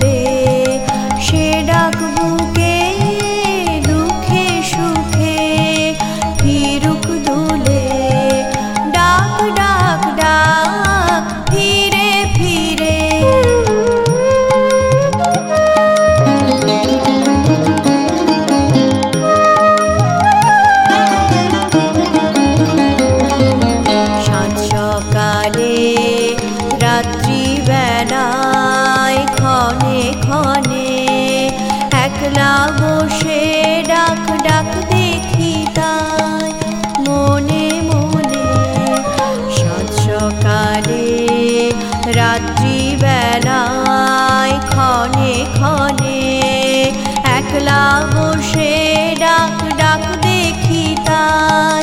vale. ক্ষণে একলা বসে ডাক ডাক দেখি তাই। মনে মনে সাত সকালে রাত্রি বেলায় ক্ষণে ক্ষণে একলা বসে ডাক ডাক দেখি তাই।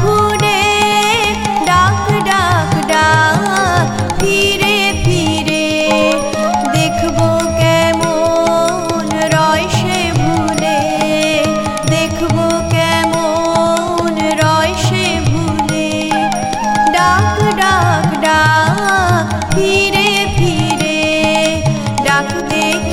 ঘুরে ডাক ডাক ডাক, ফিরে ফিরে দেখব কেমন রয় সে ভুলে, দেখব কেমন রয় সে ডাক ডাক ডাক, ফিরে ফিরে ডাক দেখ